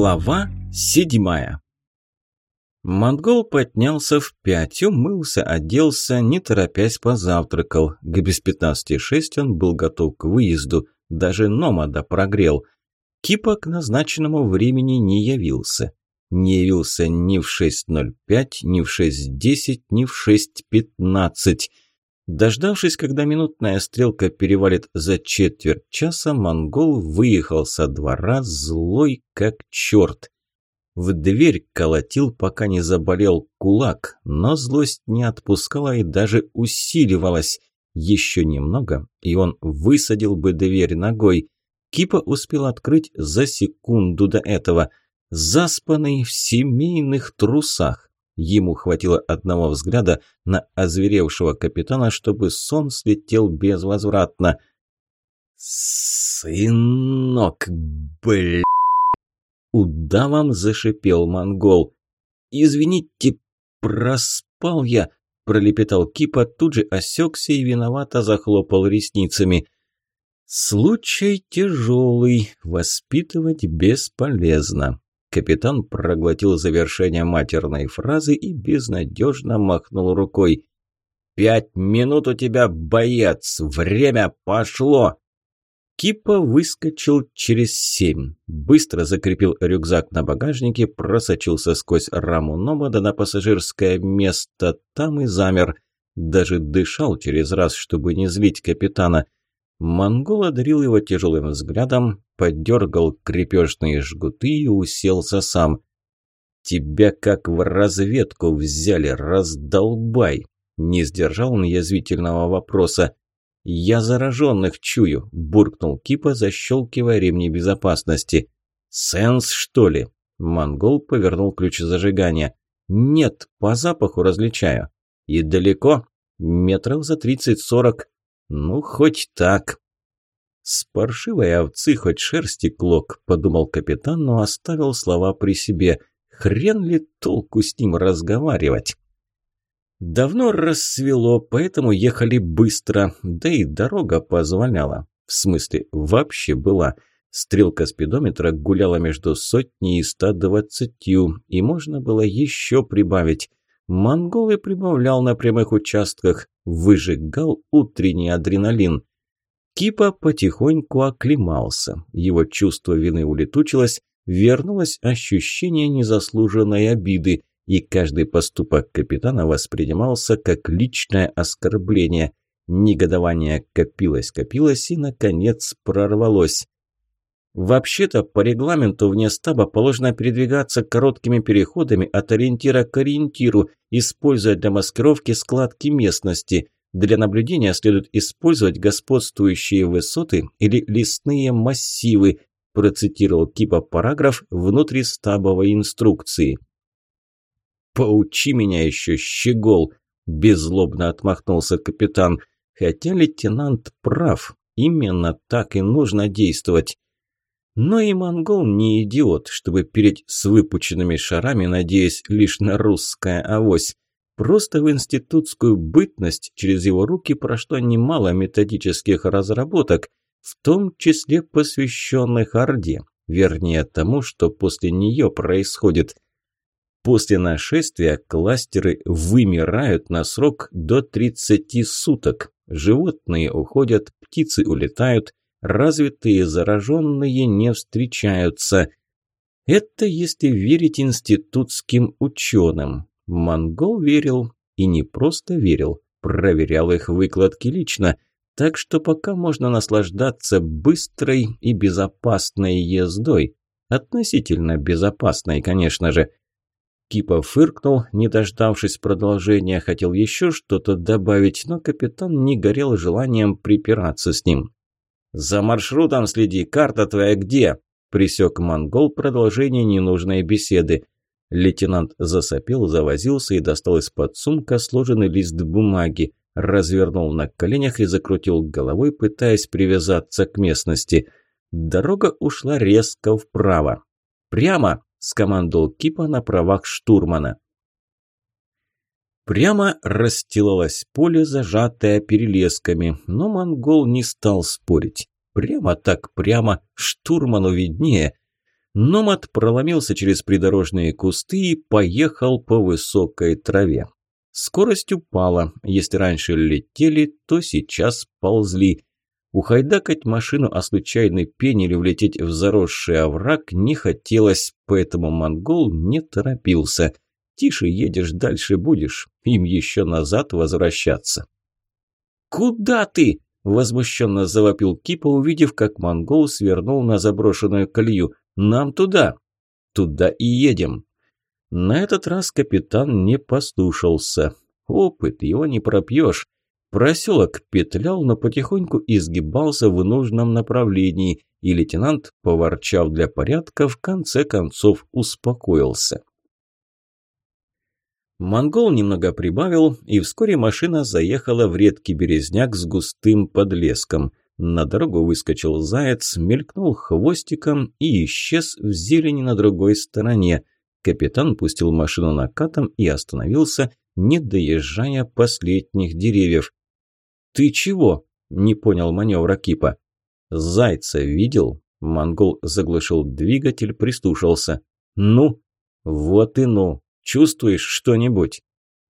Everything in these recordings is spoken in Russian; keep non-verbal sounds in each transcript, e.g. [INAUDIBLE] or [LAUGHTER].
Глава седьмая Монгол поднялся в пять, умылся, оделся, не торопясь позавтракал. К без пятнадцати шесть он был готов к выезду, даже Номада прогрел. Кипа к назначенному времени не явился. Не явился ни в 6.05, ни в 6.10, ни в 6.15. Дождавшись, когда минутная стрелка перевалит за четверть часа, монгол выехал со двора злой как черт. В дверь колотил, пока не заболел кулак, но злость не отпускала и даже усиливалась. Еще немного, и он высадил бы дверь ногой. Кипа успел открыть за секунду до этого. Заспанный в семейных трусах. Ему хватило одного взгляда на озверевшего капитана, чтобы сон слетел безвозвратно. «Сынок, бля!» Удавом зашипел монгол. «Извините, проспал я!» Пролепетал Кипа, тут же осекся и виновато захлопал ресницами. «Случай тяжелый, воспитывать бесполезно. Капитан проглотил завершение матерной фразы и безнадежно махнул рукой. «Пять минут у тебя, боец! Время пошло!» Кипа выскочил через семь. Быстро закрепил рюкзак на багажнике, просочился сквозь раму Номада на пассажирское место, там и замер. Даже дышал через раз, чтобы не злить капитана – Монгол одарил его тяжелым взглядом, подергал крепежные жгуты и уселся сам. «Тебя как в разведку взяли, раздолбай!» Не сдержал он язвительного вопроса. «Я зараженных чую», – буркнул Кипа, защелкивая ремни безопасности. «Сенс, что ли?» Монгол повернул ключ зажигания. «Нет, по запаху различаю». «И далеко?» «Метров за тридцать-сорок». «Ну, хоть так». «С паршивой овцы хоть шерсти клок», – подумал капитан, но оставил слова при себе. «Хрен ли толку с ним разговаривать?» Давно рассвело, поэтому ехали быстро, да и дорога позволяла. В смысле, вообще была. Стрелка спидометра гуляла между сотней и ста двадцатью, и можно было еще прибавить. Монголы прибавлял на прямых участках, выжигал утренний адреналин. Кипа потихоньку оклемался, его чувство вины улетучилось, вернулось ощущение незаслуженной обиды, и каждый поступок капитана воспринимался как личное оскорбление. Негодование копилось-копилось и, наконец, прорвалось. Вообще-то, по регламенту вне стаба положено передвигаться короткими переходами от ориентира к ориентиру, используя для маскировки складки местности. Для наблюдения следует использовать господствующие высоты или лесные массивы, процитировал Кипа параграф внутристабовой инструкции. «Поучи меня еще, щегол!» – беззлобно отмахнулся капитан. Хотя лейтенант прав, именно так и нужно действовать. Но и монгол не идиот, чтобы переть с выпученными шарами, надеясь лишь на русское авось. Просто в институтскую бытность через его руки прошло немало методических разработок, в том числе посвященных Орде, вернее тому, что после нее происходит. После нашествия кластеры вымирают на срок до 30 суток. Животные уходят, птицы улетают, развитые зараженные не встречаются. Это если верить институтским ученым. Монгол верил, и не просто верил, проверял их выкладки лично, так что пока можно наслаждаться быстрой и безопасной ездой. Относительно безопасной, конечно же. Кипа фыркнул, не дождавшись продолжения, хотел еще что-то добавить, но капитан не горел желанием припираться с ним. «За маршрутом следи, карта твоя где?» – присек монгол продолжение ненужной беседы. Лейтенант засопел, завозился и достал из-под сумка сложенный лист бумаги, развернул на коленях и закрутил головой, пытаясь привязаться к местности. Дорога ушла резко вправо. «Прямо!» – скомандовал Кипа на правах штурмана. Прямо расстилалось поле, зажатое перелесками, но монгол не стал спорить. Прямо так прямо, штурману виднее. Номад проломился через придорожные кусты и поехал по высокой траве. Скорость упала. Если раньше летели, то сейчас ползли. Ухайдакать машину о случайной пень или влететь в заросший овраг не хотелось, поэтому монгол не торопился. Тише едешь, дальше будешь. Им еще назад возвращаться. «Куда ты?» – возмущенно завопил Кипа, увидев, как монгол свернул на заброшенную колею. «Нам туда!» «Туда и едем!» На этот раз капитан не послушался. Опыт его не пропьешь. Проселок петлял, но потихоньку изгибался в нужном направлении, и лейтенант, поворчав для порядка, в конце концов успокоился. Монгол немного прибавил, и вскоре машина заехала в редкий березняк с густым подлеском. На дорогу выскочил заяц, мелькнул хвостиком и исчез в зелени на другой стороне. Капитан пустил машину накатом и остановился, не доезжая последних деревьев. «Ты чего?» – не понял маневра Кипа. «Зайца видел?» – монгол заглушил двигатель, прислушался. «Ну?» «Вот и ну! Чувствуешь что-нибудь?»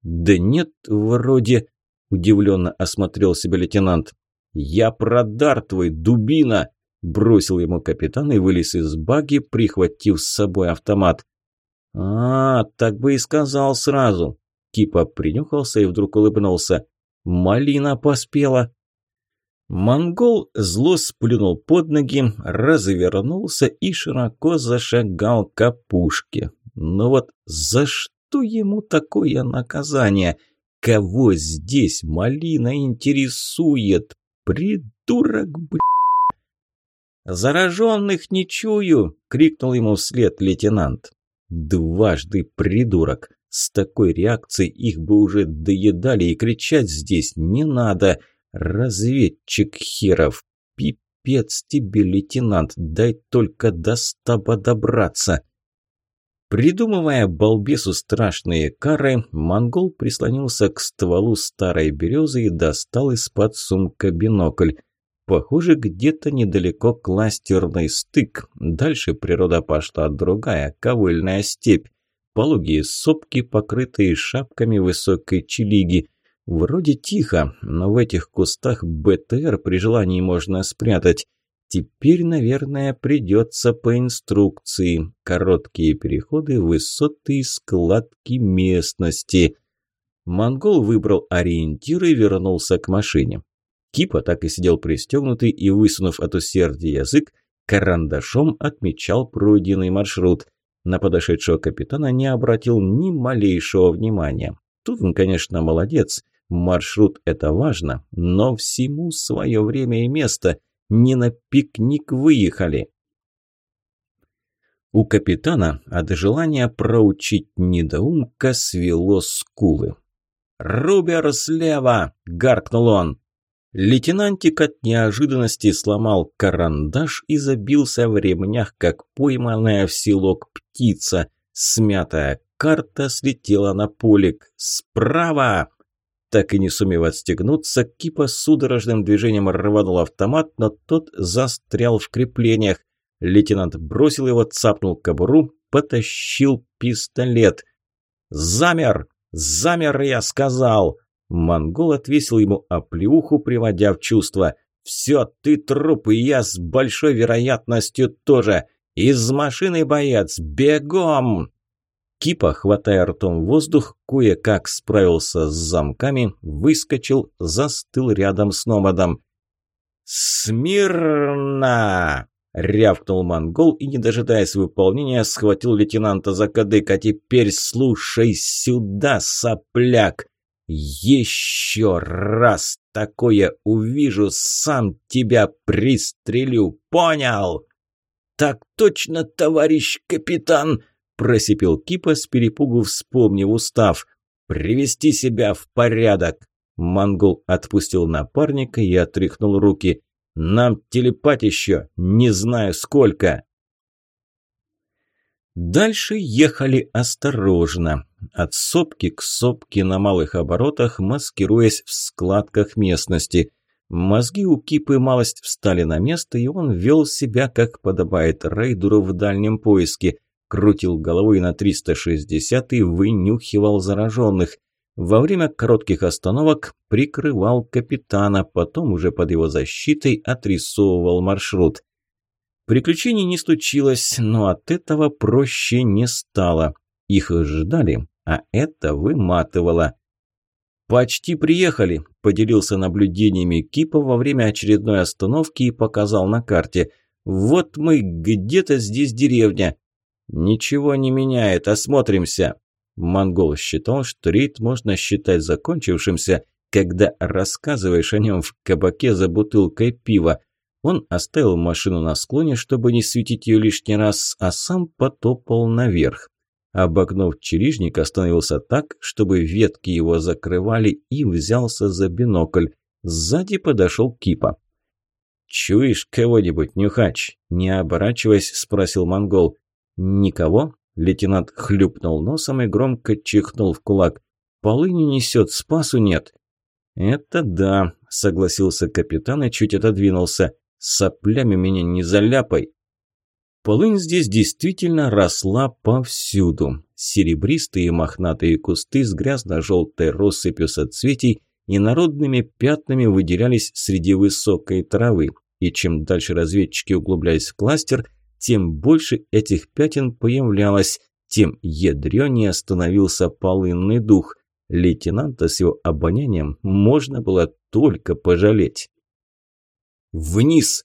«Да нет, вроде...» – удивленно осмотрел себя лейтенант. «Я продар твой, дубина!» – бросил ему капитан и вылез из баги, прихватив с собой автомат. «А, так бы и сказал сразу!» Кипа принюхался и вдруг улыбнулся. Малина поспела. Монгол зло сплюнул под ноги, развернулся и широко зашагал к опушке. Но вот за что ему такое наказание? Кого здесь малина интересует? Придурок, блядь! «Зараженных не чую!» — крикнул ему вслед лейтенант. «Дважды придурок! С такой реакцией их бы уже доедали и кричать здесь не надо. Разведчик херов, пипец тебе, лейтенант, дай только до стаба добраться. Придумывая балбесу страшные кары, монгол прислонился к стволу старой березы и достал из-под сумка бинокль. Похоже, где-то недалеко кластерный стык. Дальше природа пошла другая, ковыльная степь пологие сопки, покрытые шапками высокой челиги. Вроде тихо, но в этих кустах БТР при желании можно спрятать. Теперь, наверное, придется по инструкции. Короткие переходы, высоты и складки местности. Монгол выбрал ориентир и вернулся к машине. Кипа так и сидел пристегнутый и, высунув от усердия язык, карандашом отмечал пройденный маршрут – на подошедшего капитана не обратил ни малейшего внимания. Тут он, конечно, молодец. Маршрут – это важно, но всему свое время и место. Не на пикник выехали. У капитана от желания проучить недоумка свело скулы. «Рубер слева!» – гаркнул он. Лейтенантик от неожиданности сломал карандаш и забился в ремнях, как пойманная в селок птица. Смятая карта слетела на полик. «Справа!» Так и не сумев отстегнуться, Кипа судорожным движением рванул автомат, но тот застрял в креплениях. Лейтенант бросил его, цапнул кобуру, потащил пистолет. «Замер! Замер, я сказал!» Монгол отвесил ему оплеуху, приводя в чувство. «Все, ты труп, и я с большой вероятностью тоже. Из машины, боец, бегом!» Кипа, хватая ртом воздух, кое-как справился с замками, выскочил, застыл рядом с Номадом. «Смирно!» — рявкнул монгол и, не дожидаясь выполнения, схватил лейтенанта за кадык. «А теперь слушай сюда, сопляк! Еще раз такое увижу, сам тебя пристрелю, понял? Так точно, товарищ капитан, просипел Кипа с перепугу, вспомнив устав. Привести себя в порядок. Монгол отпустил напарника и отряхнул руки. Нам телепать еще, не знаю сколько. Дальше ехали осторожно, от сопки к сопке на малых оборотах, маскируясь в складках местности. Мозги у Кипы малость встали на место, и он вел себя, как подобает рейдеру в дальнем поиске. Крутил головой на 360 и вынюхивал зараженных. Во время коротких остановок прикрывал капитана, потом уже под его защитой отрисовывал маршрут. Приключений не случилось, но от этого проще не стало. Их ждали, а это выматывало. «Почти приехали», – поделился наблюдениями Кипа во время очередной остановки и показал на карте. «Вот мы, где-то здесь деревня». «Ничего не меняет, осмотримся». Монгол считал, что рейд можно считать закончившимся, когда рассказываешь о нем в кабаке за бутылкой пива. Он оставил машину на склоне, чтобы не светить ее лишний раз, а сам потопал наверх. Обогнув черижник, остановился так, чтобы ветки его закрывали, и взялся за бинокль. Сзади подошел Кипа. «Чуешь кого-нибудь, Нюхач?» Не оборачиваясь, спросил монгол. «Никого?» Лейтенант хлюпнул носом и громко чихнул в кулак. «Полыни несет, спасу нет». «Это да», – согласился капитан и чуть отодвинулся. «Соплями меня не заляпай». Полынь здесь действительно росла повсюду. Серебристые мохнатые кусты с грязно-желтой россыпью соцветий и народными пятнами выделялись среди высокой травы. И чем дальше разведчики углублялись в кластер, тем больше этих пятен появлялось, тем ядренее становился полынный дух. Лейтенанта с его обонянием можно было только пожалеть. «Вниз!»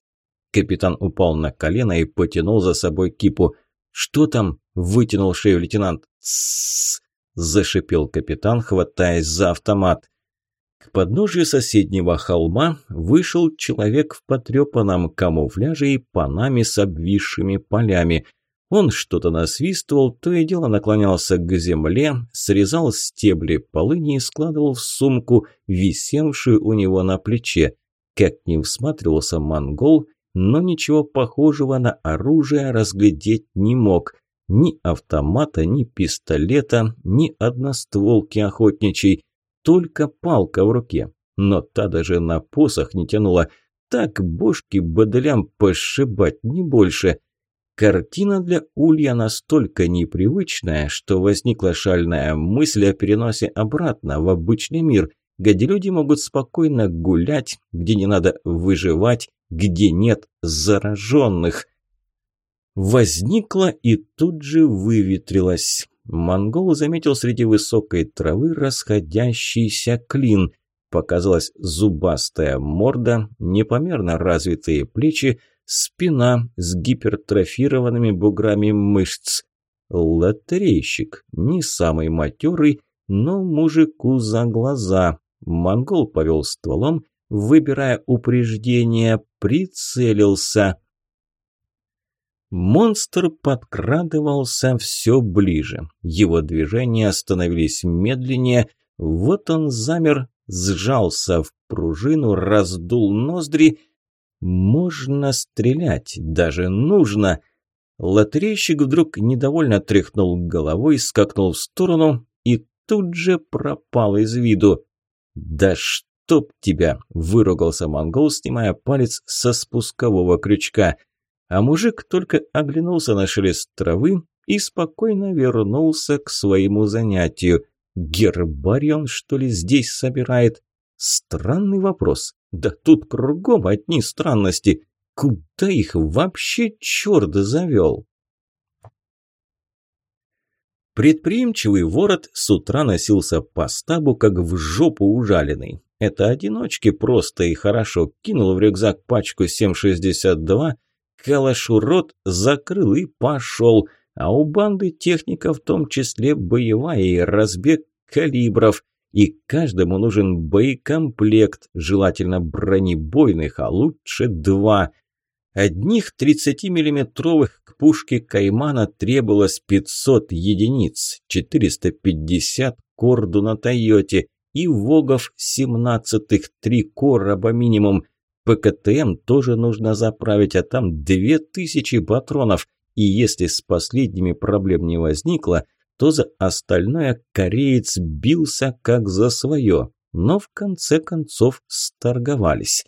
Капитан упал на колено и потянул за собой кипу. «Что там?» – вытянул шею лейтенант. «Тссс!» – зашипел капитан, хватаясь за автомат. К подножию соседнего холма вышел человек в потрепанном камуфляже и панаме с обвисшими полями. Он что-то насвистывал, то и дело наклонялся к земле, срезал стебли полыни и складывал в сумку, висевшую у него на плече. Как ни всматривался монгол, но ничего похожего на оружие разглядеть не мог. Ни автомата, ни пистолета, ни одностволки охотничьей, только палка в руке. Но та даже на посох не тянула. Так бошки бодлям пошибать, не больше. Картина для Улья настолько непривычная, что возникла шальная мысль о переносе обратно в обычный мир, где люди могут спокойно гулять, где не надо выживать, где нет зараженных. Возникла и тут же выветрилась. Монгол заметил среди высокой травы расходящийся клин. Показалась зубастая морда, непомерно развитые плечи, спина с гипертрофированными буграми мышц. Лотерейщик, не самый матерый, но мужику за глаза. Монгол повел стволом выбирая упреждение, прицелился. Монстр подкрадывался все ближе. Его движения становились медленнее. Вот он замер, сжался в пружину, раздул ноздри. Можно стрелять, даже нужно. Лотерейщик вдруг недовольно тряхнул головой, скакнул в сторону и тут же пропал из виду. Да что? «Чтоб тебя!» – выругался монгол, снимая палец со спускового крючка. А мужик только оглянулся на шелест травы и спокойно вернулся к своему занятию. Гербарион, что ли, здесь собирает? Странный вопрос. Да тут кругом одни странности. Куда их вообще черт завел? Предприимчивый ворот с утра носился по стабу, как в жопу ужаленный. Это одиночки просто и хорошо. Кинул в рюкзак пачку 7,62, калашу рот, закрыл и пошел. А у банды техника в том числе боевая и разбег калибров. И каждому нужен боекомплект, желательно бронебойных, а лучше два. Одних 30-миллиметровых к пушке Каймана требовалось 500 единиц, 450 корду на Тойоте, и Вогов 17-х, три короба минимум. ПКТМ тоже нужно заправить, а там 2000 патронов. И если с последними проблем не возникло, то за остальное кореец бился как за свое. Но в конце концов сторговались.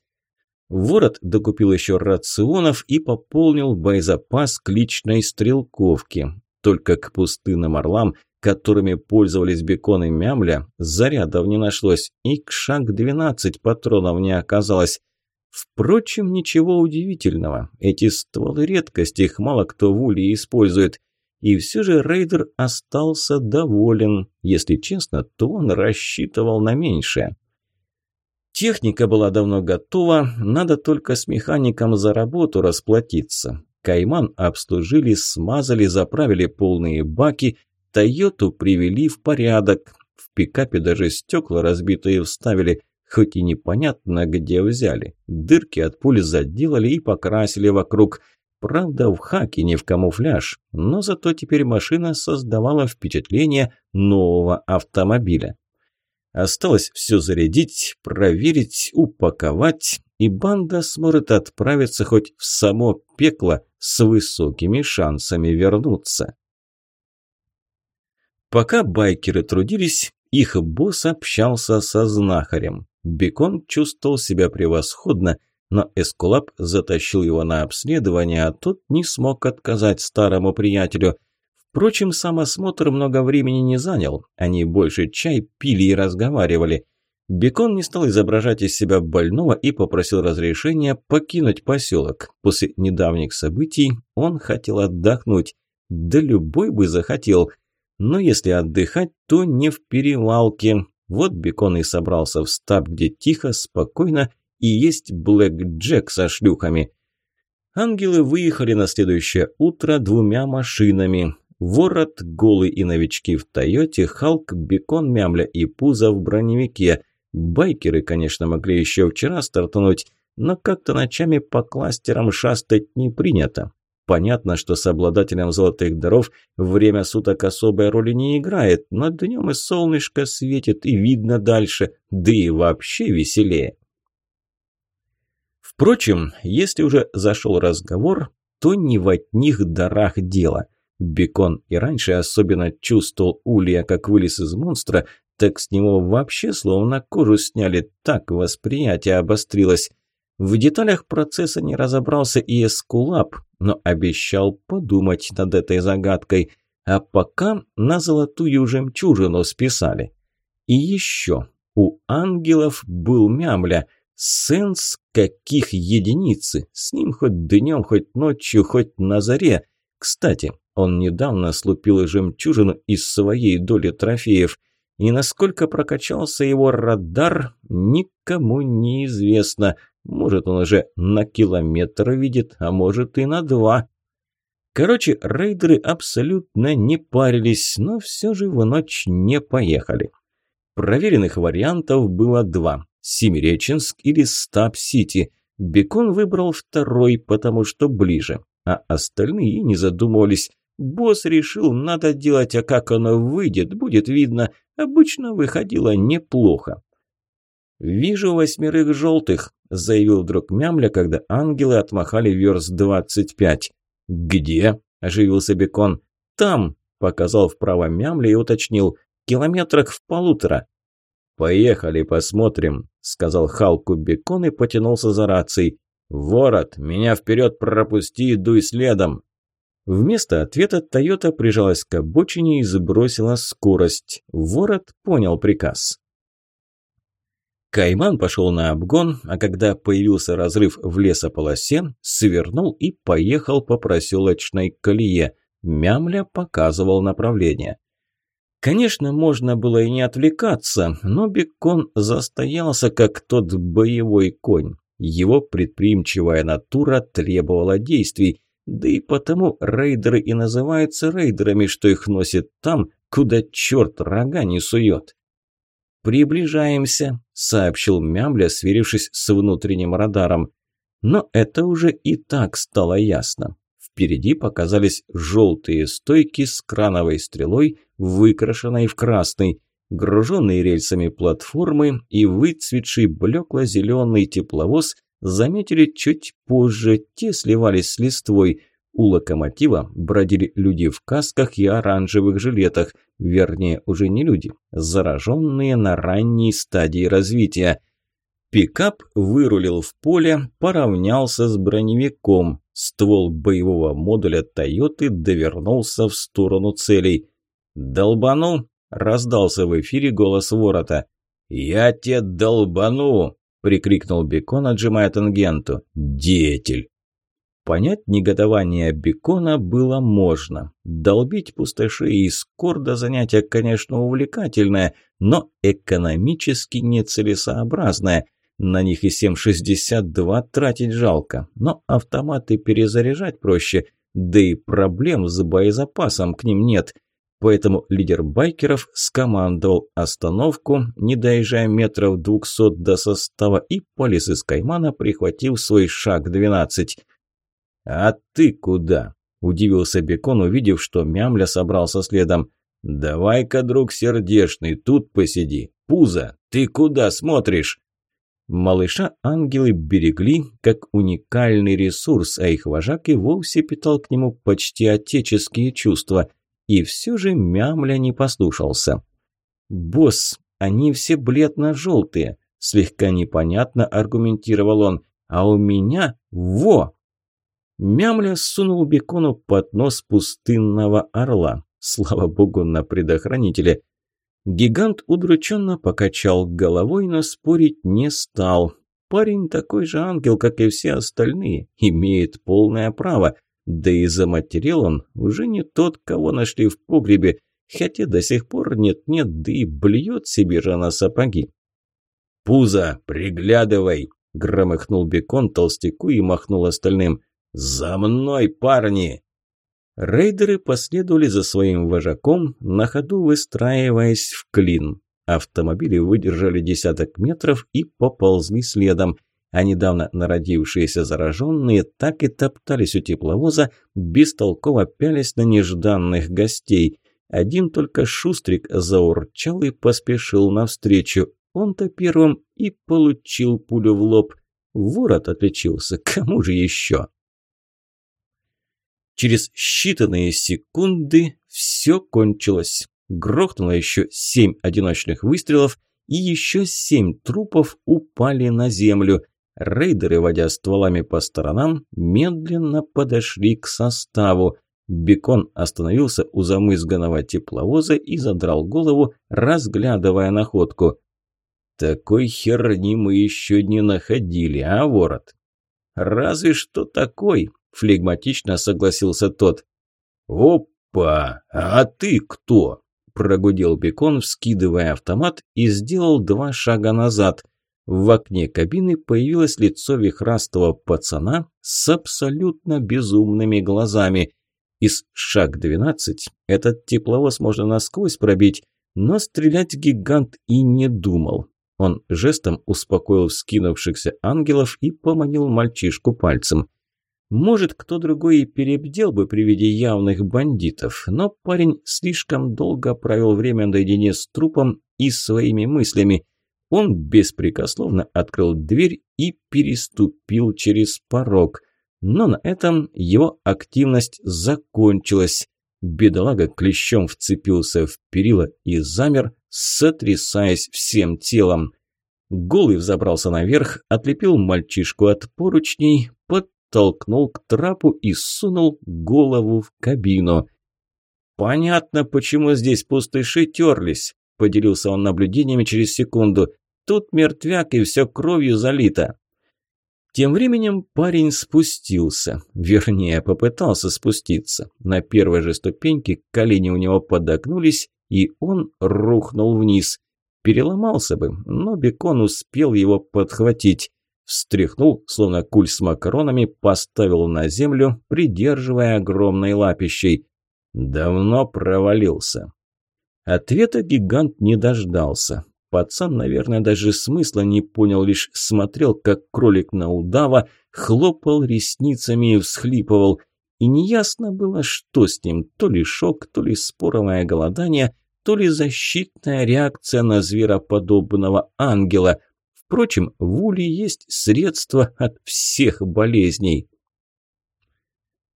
Ворот докупил еще рационов и пополнил боезапас к личной стрелковке. Только к пустынным орлам, которыми пользовались бекон и мямля, зарядов не нашлось, и к шаг-12 патронов не оказалось. Впрочем, ничего удивительного. Эти стволы редкость, их мало кто в Улье использует. И все же рейдер остался доволен. Если честно, то он рассчитывал на меньшее. Техника была давно готова, надо только с механиком за работу расплатиться. Кайман обслужили, смазали, заправили полные баки, Тойоту привели в порядок. В пикапе даже стекла разбитые вставили, хоть и непонятно, где взяли. Дырки от пули заделали и покрасили вокруг. Правда, в хаке, не в камуфляж, но зато теперь машина создавала впечатление нового автомобиля. Осталось все зарядить, проверить, упаковать, и банда сможет отправиться хоть в само пекло с высокими шансами вернуться. Пока байкеры трудились, их босс общался со знахарем. Бекон чувствовал себя превосходно, но Эскулап затащил его на обследование, а тот не смог отказать старому приятелю. Впрочем, сам осмотр много времени не занял, они больше чай пили и разговаривали. Бекон не стал изображать из себя больного и попросил разрешения покинуть поселок. После недавних событий он хотел отдохнуть. Да любой бы захотел. Но если отдыхать, то не в перевалке. Вот Бекон и собрался в стаб, где тихо, спокойно и есть Блэк Джек со шлюхами. Ангелы выехали на следующее утро двумя машинами. Ворот, голый и новички в Тойоте, Халк, Бекон, Мямля и Пузо в броневике. Байкеры, конечно, могли еще вчера стартануть, но как-то ночами по кластерам шастать не принято. Понятно, что с обладателем золотых даров время суток особой роли не играет, но днем и солнышко светит, и видно дальше, да и вообще веселее. Впрочем, если уже зашел разговор, то не в одних дарах дело. Бекон и раньше особенно чувствовал Улья, как вылез из монстра, так с него вообще словно кожу сняли, так восприятие обострилось. В деталях процесса не разобрался и Эскулап, но обещал подумать над этой загадкой, а пока на золотую жемчужину списали. И еще, у ангелов был мямля – Сенс каких единицы. С ним хоть днем, хоть ночью, хоть на заре. Кстати, он недавно слупил жемчужину из своей доли трофеев. И насколько прокачался его радар, никому не известно. Может, он уже на километр видит, а может и на два. Короче, рейдеры абсолютно не парились, но все же в ночь не поехали. Проверенных вариантов было два. Семиреченск или Стаб-Сити. Бекон выбрал второй, потому что ближе, а остальные не задумывались. Босс решил, надо делать, а как оно выйдет, будет видно. Обычно выходило неплохо. «Вижу восьмерых желтых», – заявил вдруг Мямля, когда ангелы отмахали верст двадцать пять. «Где?» – оживился Бекон. «Там», – показал вправо Мямля и уточнил. «Километрах в полутора». «Поехали, посмотрим», – сказал Халку Бекон и потянулся за рацией. «Ворот, меня вперед пропусти и дуй следом!» Вместо ответа Тойота прижалась к обочине и сбросила скорость. Ворот понял приказ. Кайман пошел на обгон, а когда появился разрыв в лесополосе, свернул и поехал по проселочной колее. Мямля показывал направление. Конечно, можно было и не отвлекаться, но Бекон застоялся, как тот боевой конь. Его предприимчивая натура требовала действий, да и потому рейдеры и называются рейдерами, что их носит там, куда черт рога не сует. «Приближаемся», – сообщил Мямля, сверившись с внутренним радаром. Но это уже и так стало ясно. Впереди показались желтые стойки с крановой стрелой, выкрашенной в красный, груженные рельсами платформы и выцветший блекло-зеленый тепловоз заметили чуть позже, те сливались с листвой. У локомотива бродили люди в касках и оранжевых жилетах, вернее, уже не люди, зараженные на ранней стадии развития. Пикап вырулил в поле, поравнялся с броневиком. Ствол боевого модуля «Тойоты» довернулся в сторону целей. «Долбану!» – раздался в эфире голос ворота. «Я тебе долбану!» – прикрикнул Бекон, отжимая тангенту. «Деятель!» Понять негодование Бекона было можно. Долбить пустоши из корда занятие, конечно, увлекательное, но экономически нецелесообразное. На них и 7,62 тратить жалко, но автоматы перезаряжать проще, да и проблем с боезапасом к ним нет. Поэтому лидер байкеров скомандовал остановку, не доезжая метров двухсот до состава, и полис из Каймана прихватил свой шаг 12. «А ты куда?» – удивился Бекон, увидев, что Мямля собрался следом. «Давай-ка, друг сердешный, тут посиди. Пузо, ты куда смотришь?» Малыша ангелы берегли как уникальный ресурс, а их вожак и вовсе питал к нему почти отеческие чувства. И все же Мямля не послушался. «Босс, они все бледно-желтые», – слегка непонятно аргументировал он. «А у меня – во!» Мямля сунул бекону под нос пустынного орла. Слава богу, на предохранителе. Гигант удрученно покачал головой, но спорить не стал. Парень такой же ангел, как и все остальные, имеет полное право. Да и за материал он уже не тот, кого нашли в погребе, хотя до сих пор нет-нет, да и блюет себе же на сапоги. «Пузо, приглядывай!» – громыхнул бекон толстяку и махнул остальным. «За мной, парни!» Рейдеры последовали за своим вожаком, на ходу выстраиваясь в клин. Автомобили выдержали десяток метров и поползли следом, а недавно народившиеся зараженные так и топтались у тепловоза, бестолково пялись на нежданных гостей. Один только Шустрик заурчал и поспешил навстречу. Он-то первым и получил пулю в лоб. Ворот отличился, [LAUGHS] кому же еще? Через считанные секунды все кончилось. Грохнуло еще семь одиночных выстрелов, и еще семь трупов упали на землю. Рейдеры, водя стволами по сторонам, медленно подошли к составу. Бекон остановился у замызганного тепловоза и задрал голову, разглядывая находку. «Такой херни мы еще не находили, а, ворот?» «Разве что такой», флегматично согласился тот. «Опа! А ты кто?» – прогудел Бекон, вскидывая автомат и сделал два шага назад. В окне кабины появилось лицо вихрастого пацана с абсолютно безумными глазами. Из шаг-12 этот тепловоз можно насквозь пробить, но стрелять гигант и не думал. Он жестом успокоил вскинувшихся ангелов и поманил мальчишку пальцем. Может, кто другой и перебдел бы при виде явных бандитов, но парень слишком долго провел время наедине с трупом и своими мыслями. Он беспрекословно открыл дверь и переступил через порог. Но на этом его активность закончилась. Бедолага клещом вцепился в перила и замер, сотрясаясь всем телом. Голый взобрался наверх, отлепил мальчишку от поручней, толкнул к трапу и сунул голову в кабину. «Понятно, почему здесь пустыши терлись», – поделился он наблюдениями через секунду. «Тут мертвяк и все кровью залито». Тем временем парень спустился, вернее, попытался спуститься. На первой же ступеньке колени у него подогнулись, и он рухнул вниз. Переломался бы, но Бекон успел его подхватить встряхнул, словно куль с макаронами, поставил на землю, придерживая огромной лапищей. Давно провалился. Ответа гигант не дождался. Пацан, наверное, даже смысла не понял, лишь смотрел, как кролик на удава, хлопал ресницами и всхлипывал. И неясно было, что с ним, то ли шок, то ли споровое голодание, то ли защитная реакция на звероподобного ангела. Впрочем, в уле есть средства от всех болезней.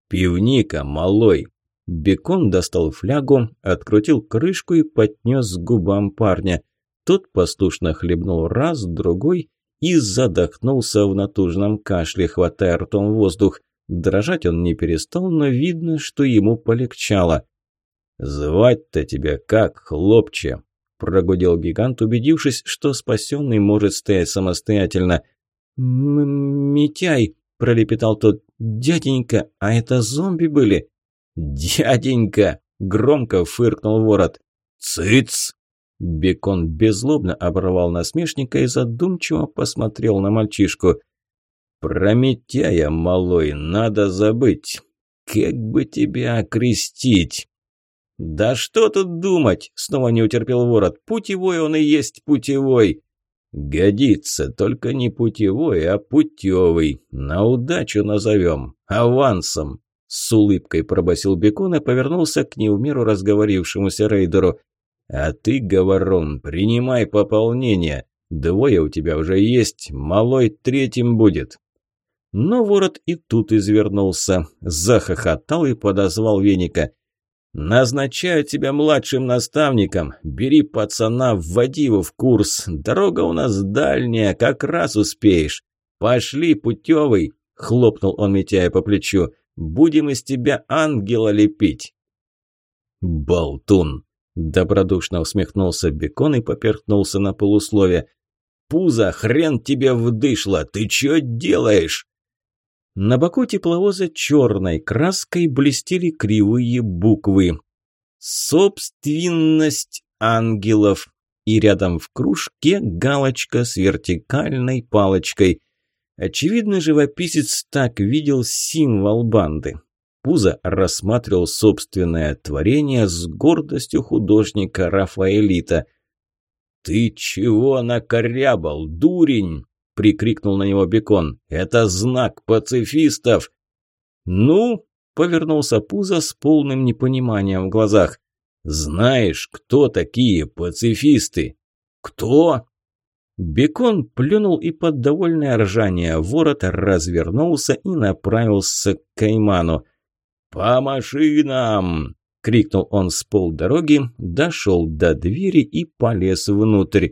«Пивника, малой!» Бекон достал флягу, открутил крышку и поднес к губам парня. Тот послушно хлебнул раз, другой, и задохнулся в натужном кашле, хватая ртом воздух. Дрожать он не перестал, но видно, что ему полегчало. «Звать-то тебя как, хлопче?» – прогудел гигант, убедившись, что спасенный может стоять самостоятельно. «Митяй!» – пролепетал тот. «Дяденька, а это зомби были?» «Дяденька!» – громко фыркнул ворот. «Цыц!» Бекон беззлобно оборвал насмешника и задумчиво посмотрел на мальчишку. «Прометяя, малой, надо забыть. Как бы тебя окрестить?» «Да что тут думать?» – снова не утерпел ворот. «Путевой он и есть путевой». «Годится, только не путевой, а путевый. На удачу назовем. Авансом!» С улыбкой пробасил Бекон и повернулся к не в меру разговорившемуся рейдеру. «А ты, говорон, принимай пополнение. Двое у тебя уже есть, малой третьим будет». Но ворот и тут извернулся, захохотал и подозвал веника. «Назначаю тебя младшим наставником. Бери пацана, вводи его в курс. Дорога у нас дальняя, как раз успеешь. Пошли, путевый!» – хлопнул он Митяя по плечу. «Будем из тебя ангела лепить!» «Болтун!» Добродушно усмехнулся Бекон и поперхнулся на полуслове. «Пузо, хрен тебе вдышло! Ты чё делаешь?» На боку тепловоза черной краской блестели кривые буквы. «Собственность ангелов» и рядом в кружке галочка с вертикальной палочкой. Очевидно, живописец так видел символ банды. Пузо рассматривал собственное творение с гордостью художника Рафаэлита. «Ты чего накорябал, дурень?» – прикрикнул на него Бекон. «Это знак пацифистов!» «Ну?» – повернулся Пузо с полным непониманием в глазах. «Знаешь, кто такие пацифисты?» «Кто?» Бекон плюнул и под довольное ржание ворот развернулся и направился к Кайману. «По машинам!» – крикнул он с полдороги, дошел до двери и полез внутрь.